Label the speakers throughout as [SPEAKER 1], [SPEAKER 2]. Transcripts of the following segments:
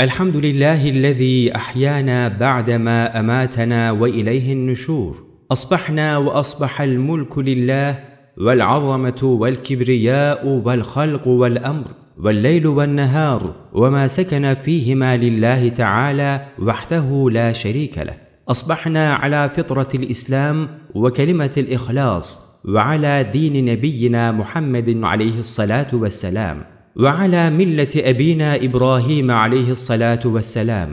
[SPEAKER 1] الحمد لله الذي أحيانا بعدما اماتنا واليه النشور اصبحنا واصبح الملك لله والعظمه والكبرياء والخلق والامر والليل والنهار وما سكن فيهما لله تعالى وحده لا شريك له اصبحنا على فطره الاسلام وكلمه الاخلاص وعلى دين نبينا محمد عليه الصلاه والسلام وعلى ملة أبينا إبراهيم عليه الصلاة والسلام.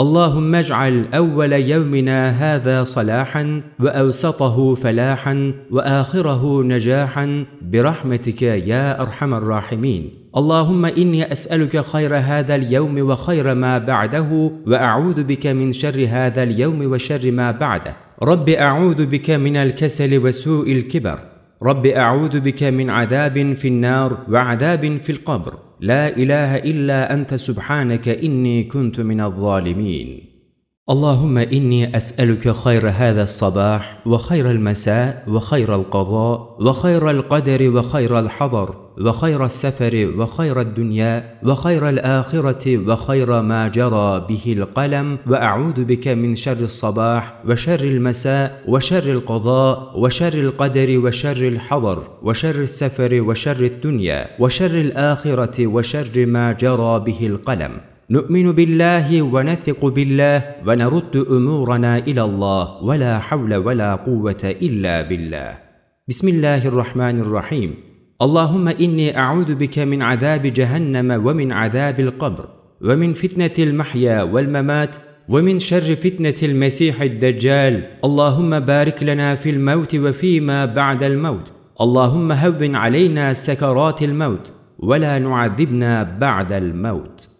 [SPEAKER 1] اللهم اجعل أول يومنا هذا صلاحا وأوسطه فلاحا وآخره نجاحا برحمتك يا أرحم الراحمين. اللهم إني أسألك خير هذا اليوم وخير ما بعده وأعوذ بك من شر هذا اليوم وشر ما بعده. رب أعوذ بك من الكسل وسوء الكبر. رب أعوذ بك من عذاب في النار وعذاب في القبر. لا إله إلا أنت سبحانك إني كنت من الظالمين. اللهم إني أسألك خير هذا الصباح وخير المساء وخير القضاء وخير القدر وخير الحضر. وخير السفر وخير الدنيا وخير الآخرة وخير ما جرى به القلم وأعوذ بك من شر الصباح وشر المساء وشر القضاء وشر القدر وشر الحضر وشر السفر وشر الدنيا وشر الآخرة وشر ما جرى به القلم. نؤمن بالله ونثق بالله ونرد أمورنا إلى الله ولا حول ولا قوة إلا بالله. بسم الله الرحمن الرحيم. اللهم إني أعوذ بك من عذاب جهنم ومن عذاب القبر ومن فتنة المحيا والممات ومن شر فتنة المسيح الدجال. اللهم بارك لنا في الموت وفيما بعد الموت. اللهم هون علينا سكرات الموت ولا نعذبنا بعد الموت.